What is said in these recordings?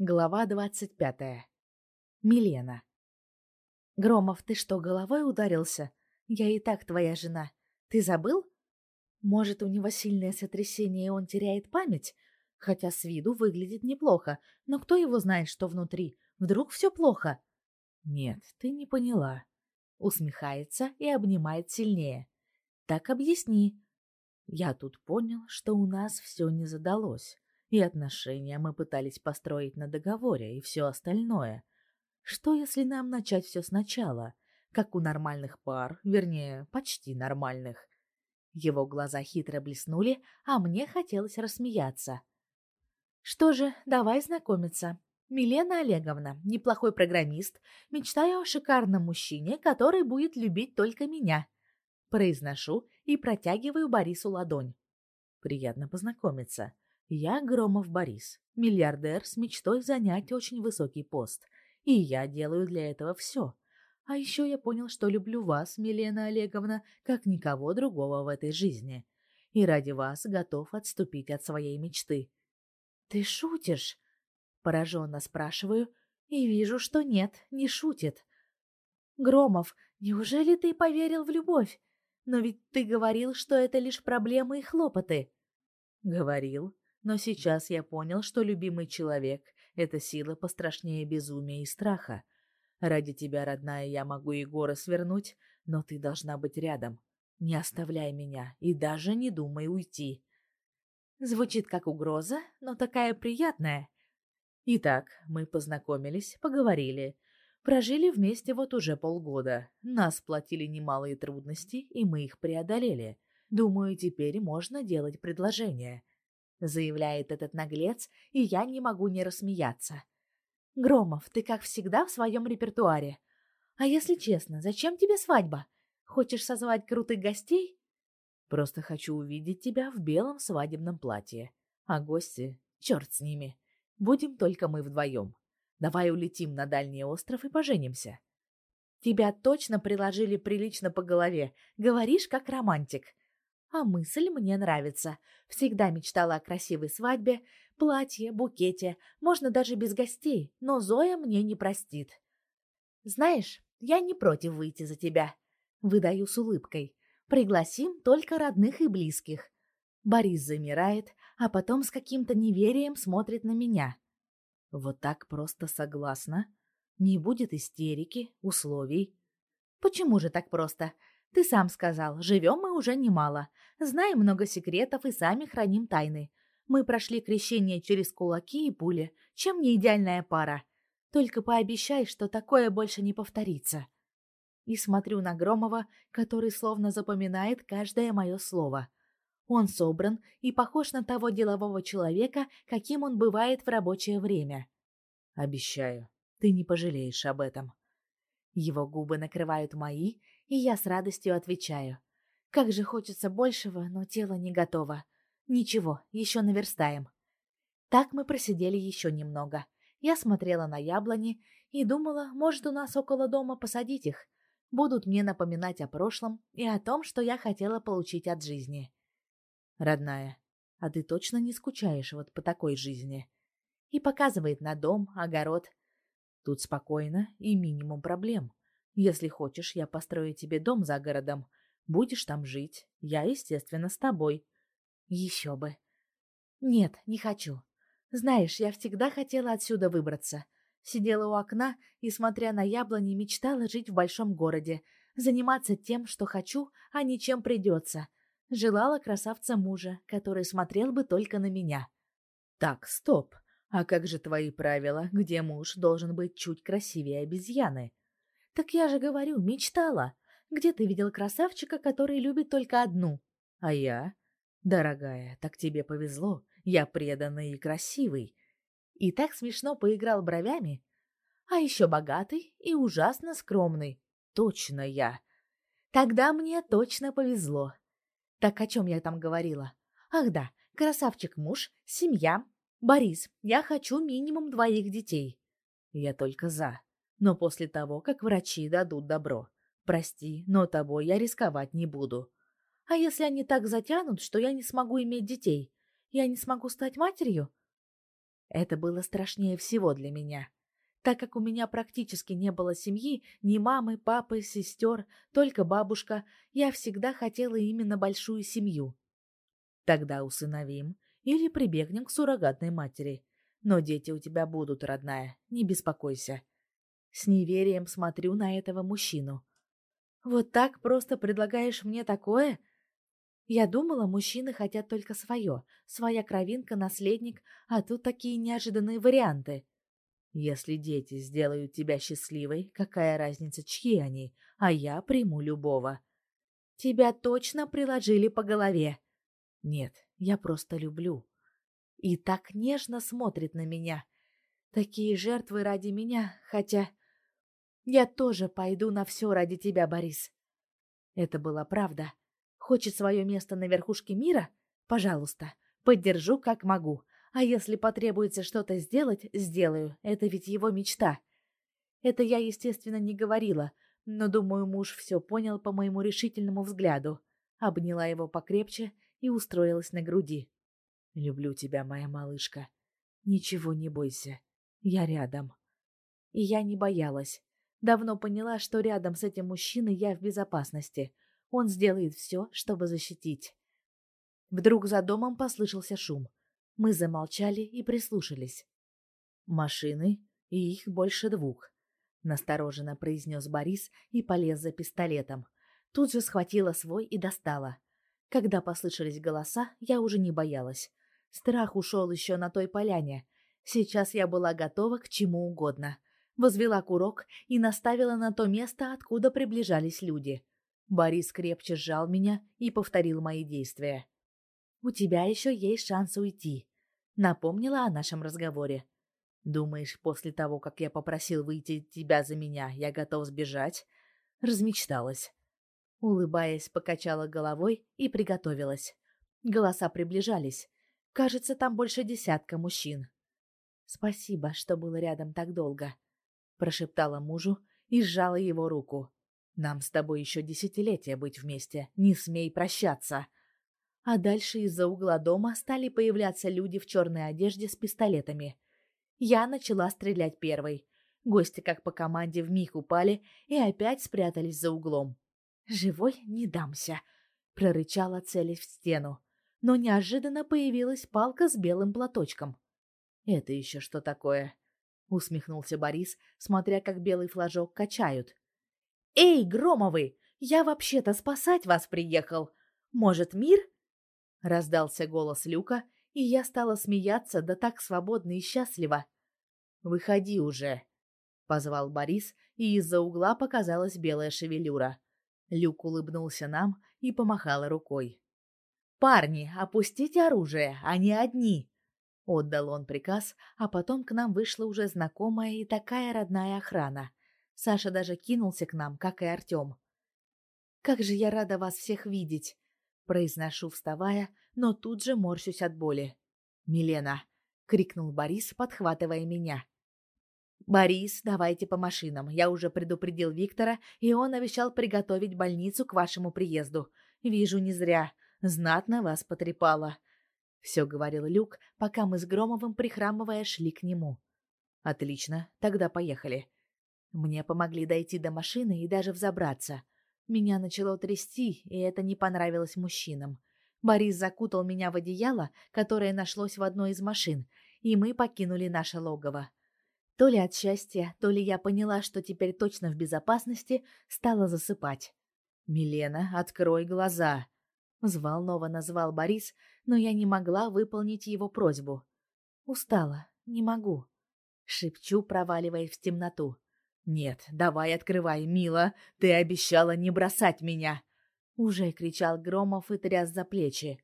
Глава двадцать пятая. Милена. Громов, ты что, головой ударился? Я и так твоя жена. Ты забыл? Может, у него сильное сотрясение, и он теряет память? Хотя с виду выглядит неплохо, но кто его знает, что внутри? Вдруг все плохо? Нет, ты не поняла. Усмехается и обнимает сильнее. Так объясни. Я тут понял, что у нас все не задалось. И отношения мы пытались построить на договоре и все остальное. Что, если нам начать все сначала, как у нормальных пар, вернее, почти нормальных? Его глаза хитро блеснули, а мне хотелось рассмеяться. Что же, давай знакомиться. Милена Олеговна, неплохой программист, мечтаю о шикарном мужчине, который будет любить только меня. Произношу и протягиваю Борису ладонь. Приятно познакомиться. Я Громов Борис, миллиардер с мечтой занять очень высокий пост. И я делаю для этого все. А еще я понял, что люблю вас, Милена Олеговна, как никого другого в этой жизни. И ради вас готов отступить от своей мечты. Ты шутишь? Пораженно спрашиваю и вижу, что нет, не шутит. Громов, неужели ты поверил в любовь? Но ведь ты говорил, что это лишь проблемы и хлопоты. Говорил, но сейчас я понял, что любимый человек — это сила пострашнее безумия и страха. Ради тебя, родная, я могу Егора свернуть, но ты должна быть рядом. Не оставляй меня и даже не думай уйти. Звучит как угроза, но такая приятная. Итак, мы познакомились, поговорили. Прожили вместе вот уже полгода. Нас платили немалые трудности, и мы их преодолели. Думаю, теперь можно делать предложение заявляет этот наглец, и я не могу не рассмеяться. Громов, ты как всегда в своем репертуаре. А если честно, зачем тебе свадьба? Хочешь созвать крутых гостей? Просто хочу увидеть тебя в белом свадебном платье. А гости, черт с ними. Будем только мы вдвоем. Давай улетим на дальний остров и поженимся. Тебя точно приложили прилично по голове. Говоришь, как романтик. А мысль мне нравится. Всегда мечтала о красивой свадьбе, платье, букете, можно даже без гостей, но Зоя мне не простит. Знаешь, я не против выйти за тебя. Выдаю с улыбкой. Пригласим только родных и близких. Борис замирает, а потом с каким-то неверием смотрит на меня. Вот так просто согласна? Не будет истерики, условий. Почему же так просто? Ты сам сказал, живем мы уже немало, знаем много секретов и сами храним тайны. Мы прошли крещение через кулаки и пули, чем не идеальная пара. Только пообещай, что такое больше не повторится. И смотрю на Громова, который словно запоминает каждое мое слово. Он собран и похож на того делового человека, каким он бывает в рабочее время. Обещаю, ты не пожалеешь об этом. Его губы накрывают мои, и я с радостью отвечаю. Как же хочется большего, но тело не готово. Ничего, еще наверстаем. Так мы просидели еще немного. Я смотрела на яблони и думала, может, у нас около дома посадить их. Будут мне напоминать о прошлом и о том, что я хотела получить от жизни. Родная, а ты точно не скучаешь вот по такой жизни? И показывает на дом, огород. Тут спокойно и минимум проблем. Если хочешь, я построю тебе дом за городом. Будешь там жить. Я, естественно, с тобой. Еще бы. Нет, не хочу. Знаешь, я всегда хотела отсюда выбраться. Сидела у окна и, смотря на яблони, мечтала жить в большом городе, заниматься тем, что хочу, а не чем придется. Желала красавца мужа, который смотрел бы только на меня. Так, стоп. А как же твои правила, где муж должен быть чуть красивее обезьяны? Так я же говорю, мечтала. Где ты видел красавчика, который любит только одну? А я? Дорогая, так тебе повезло. Я преданный и красивый. И так смешно поиграл бровями. А еще богатый и ужасно скромный. Точно я. Тогда мне точно повезло. Так о чем я там говорила? Ах да, красавчик-муж, семья. Борис, я хочу минимум двоих детей. Я только за но после того, как врачи дадут добро. Прости, но тобой я рисковать не буду. А если они так затянут, что я не смогу иметь детей? Я не смогу стать матерью? Это было страшнее всего для меня. Так как у меня практически не было семьи, ни мамы, папы, сестер, только бабушка, я всегда хотела именно большую семью. Тогда усыновим или прибегнем к суррогатной матери. Но дети у тебя будут, родная, не беспокойся. С неверием смотрю на этого мужчину. Вот так просто предлагаешь мне такое? Я думала, мужчины хотят только свое, своя кровинка, наследник, а тут такие неожиданные варианты. Если дети сделают тебя счастливой, какая разница, чьи они, а я приму любого. Тебя точно приложили по голове. Нет, я просто люблю. И так нежно смотрит на меня. Такие жертвы ради меня, хотя... Я тоже пойду на все ради тебя, Борис. Это была правда. Хочет свое место на верхушке мира? Пожалуйста, поддержу как могу. А если потребуется что-то сделать, сделаю. Это ведь его мечта. Это я, естественно, не говорила, но, думаю, муж все понял по моему решительному взгляду. Обняла его покрепче и устроилась на груди. «Люблю тебя, моя малышка. Ничего не бойся. Я рядом». И я не боялась. Давно поняла, что рядом с этим мужчиной я в безопасности. Он сделает все, чтобы защитить. Вдруг за домом послышался шум. Мы замолчали и прислушались. «Машины, и их больше двух», — настороженно произнес Борис и полез за пистолетом. Тут же схватила свой и достала. Когда послышались голоса, я уже не боялась. Страх ушел еще на той поляне. Сейчас я была готова к чему угодно. Возвела курок и наставила на то место, откуда приближались люди. Борис крепче сжал меня и повторил мои действия. «У тебя еще есть шанс уйти», — напомнила о нашем разговоре. «Думаешь, после того, как я попросил выйти тебя за меня, я готов сбежать?» Размечталась. Улыбаясь, покачала головой и приготовилась. Голоса приближались. Кажется, там больше десятка мужчин. «Спасибо, что был рядом так долго», — прошептала мужу и сжала его руку. «Нам с тобой еще десятилетия быть вместе. Не смей прощаться!» А дальше из-за угла дома стали появляться люди в черной одежде с пистолетами. Я начала стрелять первой. Гости, как по команде, вмиг упали и опять спрятались за углом. «Живой не дамся», — прорычала, целясь в стену. Но неожиданно появилась палка с белым платочком. «Это еще что такое?» — усмехнулся Борис, смотря, как белый флажок качают. «Эй, Громовы, я вообще-то спасать вас приехал. Может, мир?» Раздался голос Люка, и я стала смеяться, да так свободно и счастливо. «Выходи уже!» — позвал Борис, и из-за угла показалась белая шевелюра. Люк улыбнулся нам и помахал рукой. «Парни, опустите оружие, они одни!» Отдал он приказ, а потом к нам вышла уже знакомая и такая родная охрана. Саша даже кинулся к нам, как и Артем. «Как же я рада вас всех видеть!» Произношу, вставая, но тут же морщусь от боли. «Милена!» — крикнул Борис, подхватывая меня. «Борис, давайте по машинам. Я уже предупредил Виктора, и он обещал приготовить больницу к вашему приезду. Вижу, не зря. Знатно вас потрепало». Все говорил Люк, пока мы с Громовым, прихрамывая, шли к нему. «Отлично, тогда поехали». Мне помогли дойти до машины и даже взобраться. Меня начало трясти, и это не понравилось мужчинам. Борис закутал меня в одеяло, которое нашлось в одной из машин, и мы покинули наше логово. То ли от счастья, то ли я поняла, что теперь точно в безопасности, стала засыпать. «Милена, открой глаза!» Взволнованно звал Борис, но я не могла выполнить его просьбу. «Устала, не могу», — шепчу, проваливаясь в темноту. «Нет, давай открывай, мила, ты обещала не бросать меня!» Уже кричал Громов и тряс за плечи.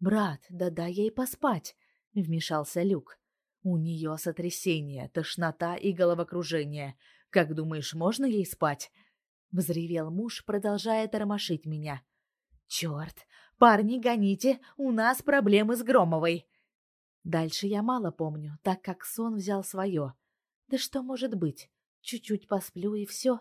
«Брат, да дай ей поспать!» — вмешался Люк. У нее сотрясение, тошнота и головокружение. Как думаешь, можно ей спать? Взревел муж, продолжая тормошить меня. Черт! Парни, гоните! У нас проблемы с Громовой! Дальше я мало помню, так как сон взял свое. Да что может быть? Чуть-чуть посплю и все.